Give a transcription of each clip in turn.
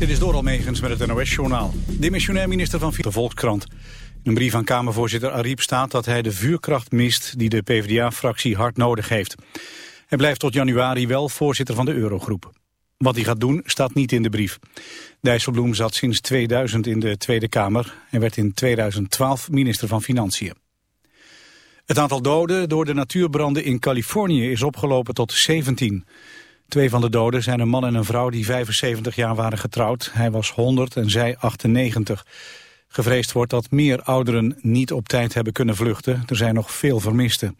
Dit is door Almegens met het NOS-journaal. Demissionair minister van de Volkskrant. In een brief aan Kamervoorzitter Ariep staat dat hij de vuurkracht mist... die de PvdA-fractie hard nodig heeft. Hij blijft tot januari wel voorzitter van de Eurogroep. Wat hij gaat doen staat niet in de brief. Dijsselbloem zat sinds 2000 in de Tweede Kamer... en werd in 2012 minister van Financiën. Het aantal doden door de natuurbranden in Californië is opgelopen tot 17. Twee van de doden zijn een man en een vrouw die 75 jaar waren getrouwd. Hij was 100 en zij 98. Gevreesd wordt dat meer ouderen niet op tijd hebben kunnen vluchten. Er zijn nog veel vermisten.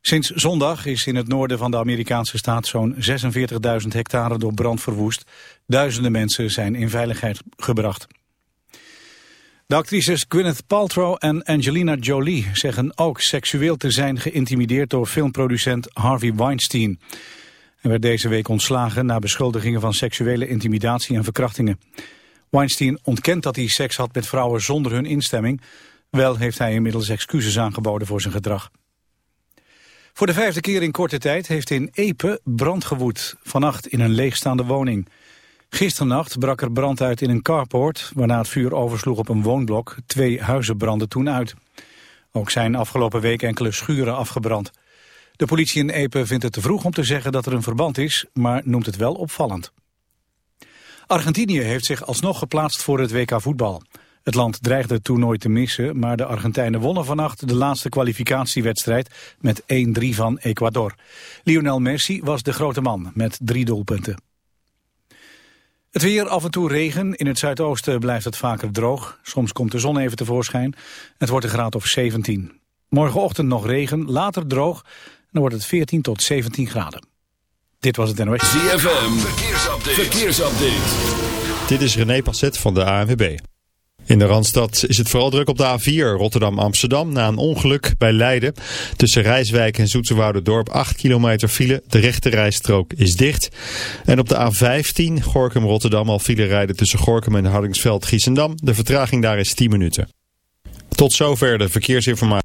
Sinds zondag is in het noorden van de Amerikaanse staat zo'n 46.000 hectare door brand verwoest. Duizenden mensen zijn in veiligheid gebracht. De actrices Gwyneth Paltrow en Angelina Jolie zeggen ook seksueel te zijn geïntimideerd door filmproducent Harvey Weinstein. Hij werd deze week ontslagen na beschuldigingen van seksuele intimidatie en verkrachtingen. Weinstein ontkent dat hij seks had met vrouwen zonder hun instemming. Wel heeft hij inmiddels excuses aangeboden voor zijn gedrag. Voor de vijfde keer in korte tijd heeft in Epe brand gewoed. Vannacht in een leegstaande woning. Gisternacht brak er brand uit in een carport... waarna het vuur oversloeg op een woonblok. Twee huizen brandden toen uit. Ook zijn afgelopen week enkele schuren afgebrand. De politie in Epe vindt het te vroeg om te zeggen dat er een verband is... maar noemt het wel opvallend. Argentinië heeft zich alsnog geplaatst voor het WK voetbal. Het land dreigde het toernooi te missen, maar de Argentijnen wonnen vannacht de laatste kwalificatiewedstrijd met 1-3 van Ecuador. Lionel Messi was de grote man met drie doelpunten. Het weer, af en toe regen. In het zuidoosten blijft het vaker droog. Soms komt de zon even tevoorschijn. Het wordt een graad of 17. Morgenochtend nog regen, later droog. Dan wordt het 14 tot 17 graden. Dit was het NOS. ZFM, verkeersupdate. verkeersupdate. Dit is René Passet van de ANWB. In de Randstad is het vooral druk op de A4 Rotterdam-Amsterdam na een ongeluk bij Leiden. Tussen Rijswijk en Dorp 8 kilometer file. De rechte rijstrook is dicht. En op de A15 Gorkum-Rotterdam al file rijden tussen Gorkum en Hardingsveld-Giessendam. De vertraging daar is 10 minuten. Tot zover de verkeersinformatie.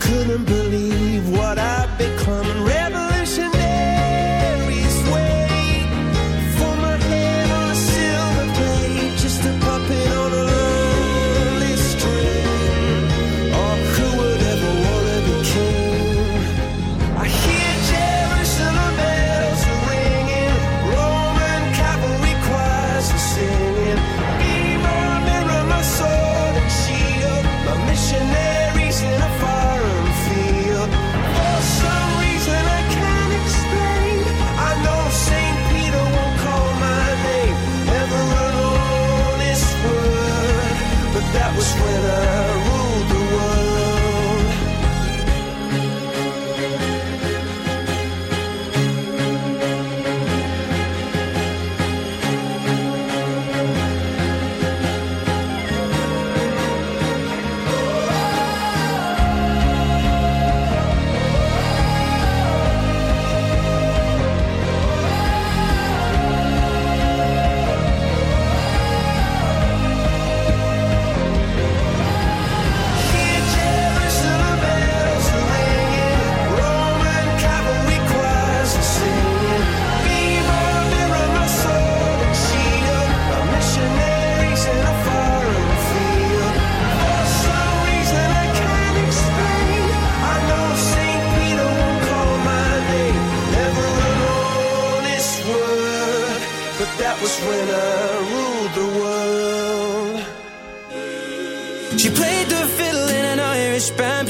Couldn't believe what I'd become.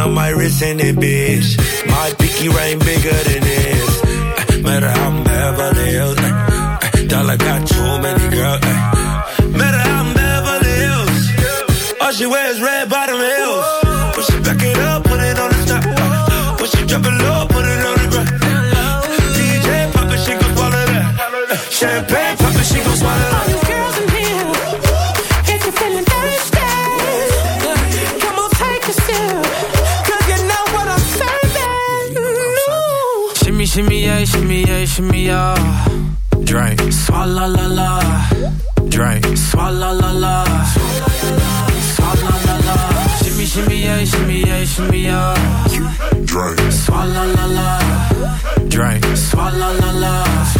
On my wrist in it, bitch. Yeah, shimmy, yeah. Drink, swalla la la. Drink, swalla la la. Swalla la la. Shimmy, shimmy, yeah, shimmy, yeah, shimmy, yeah. Drink, swalla la la. Drink, swalla la la.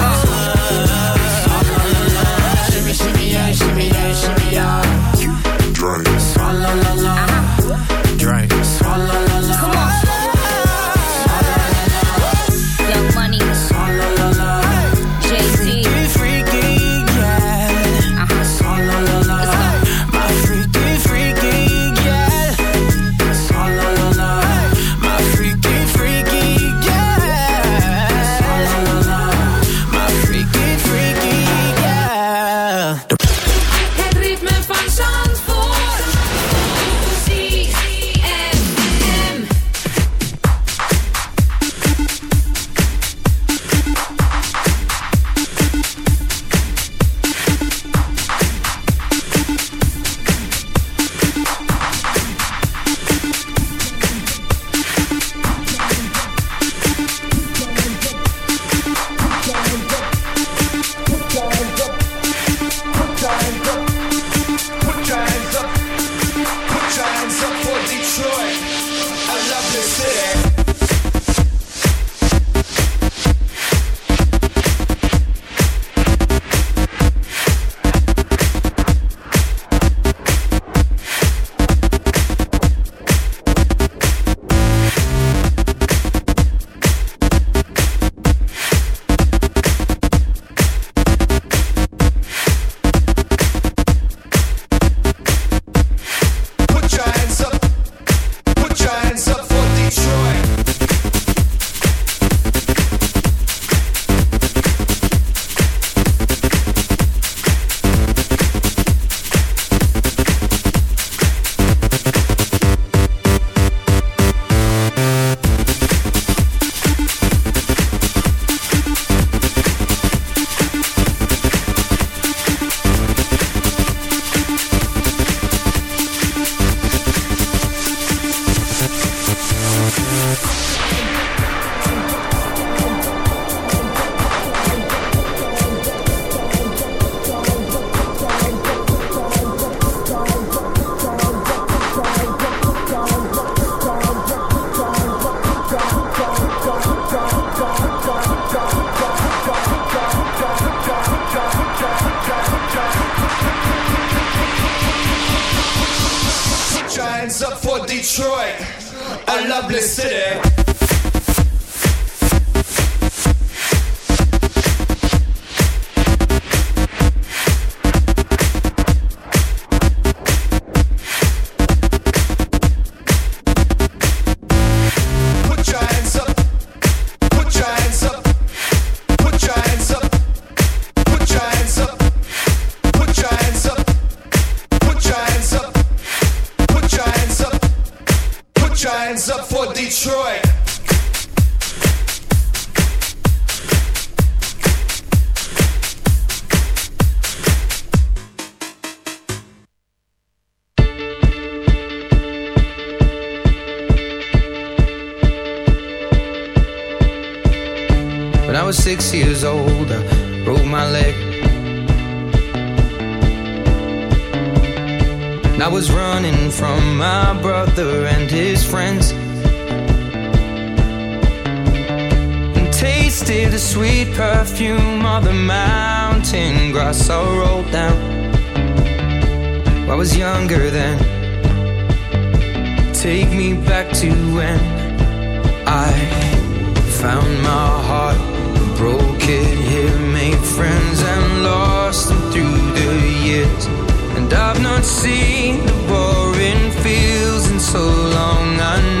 I've not seen the boring fields in so long. I know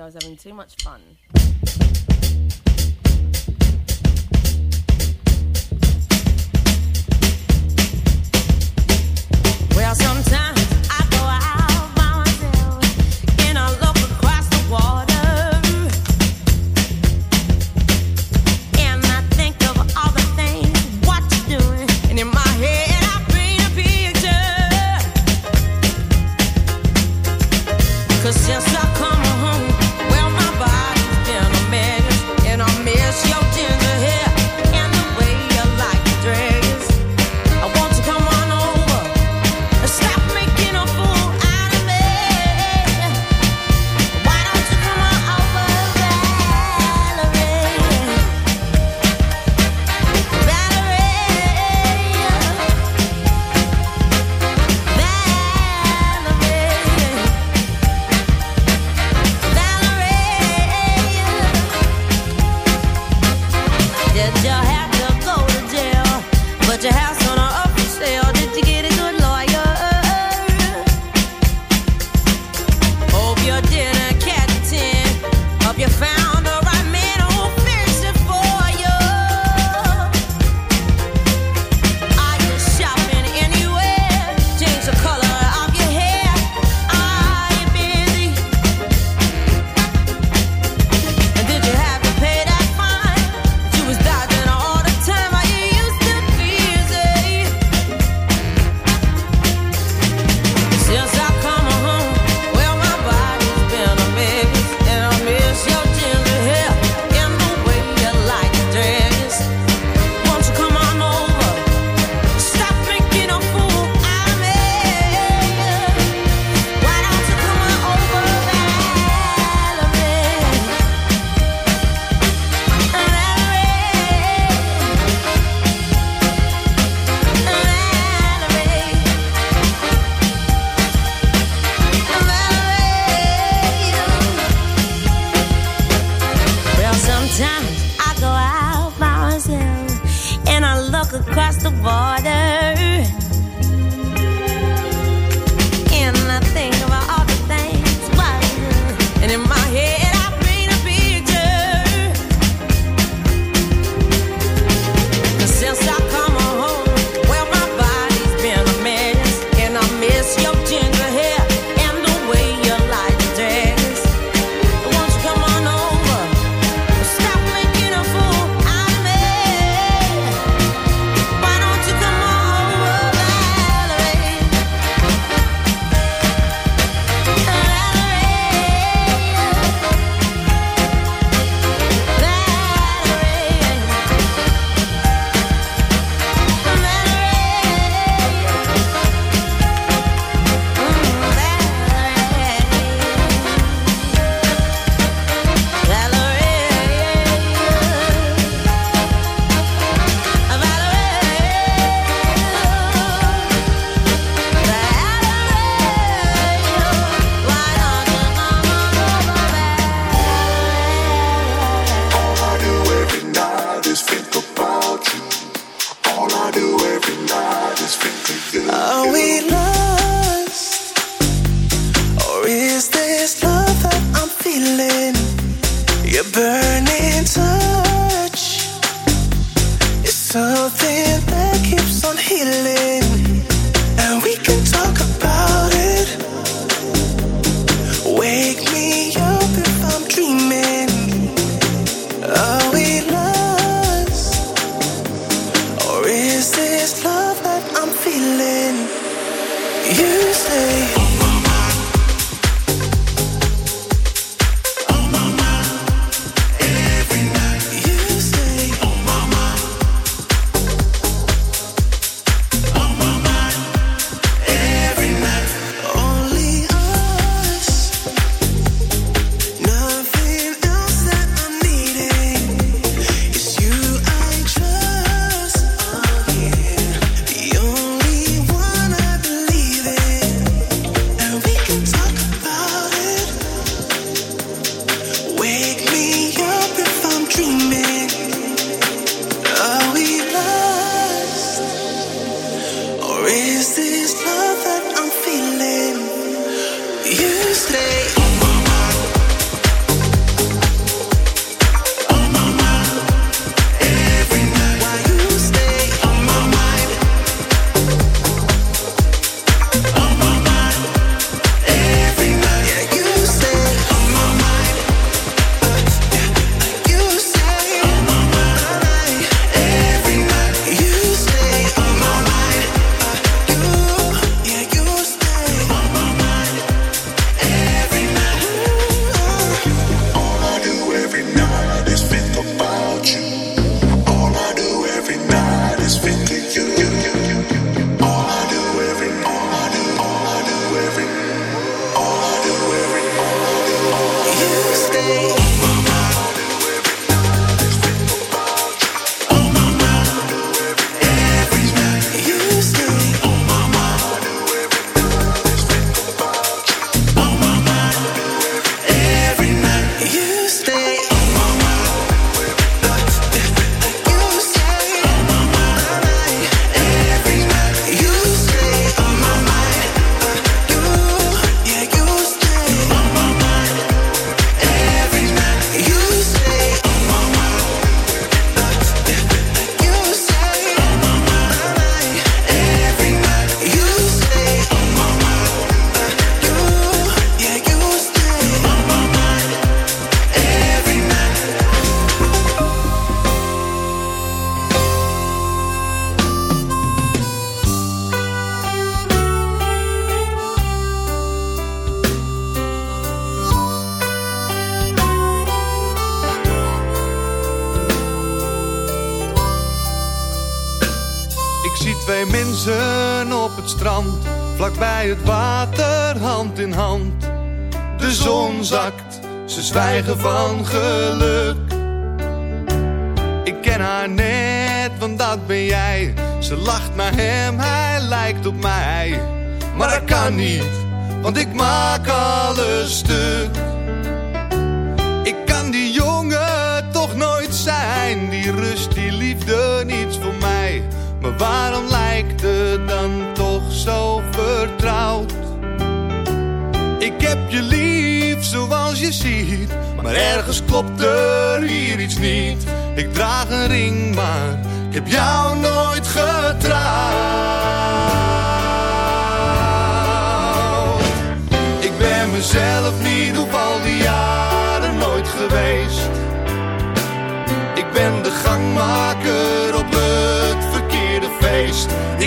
I was having too much fun.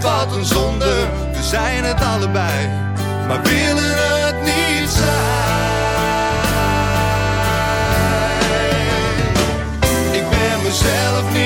Wat een zonde. We zijn het allebei, maar willen het niet zijn. Ik ben mezelf niet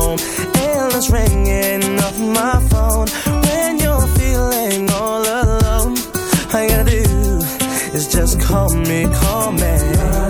home. Endless ringing off my phone. When you're feeling all alone, all you gotta do is just call me, call me.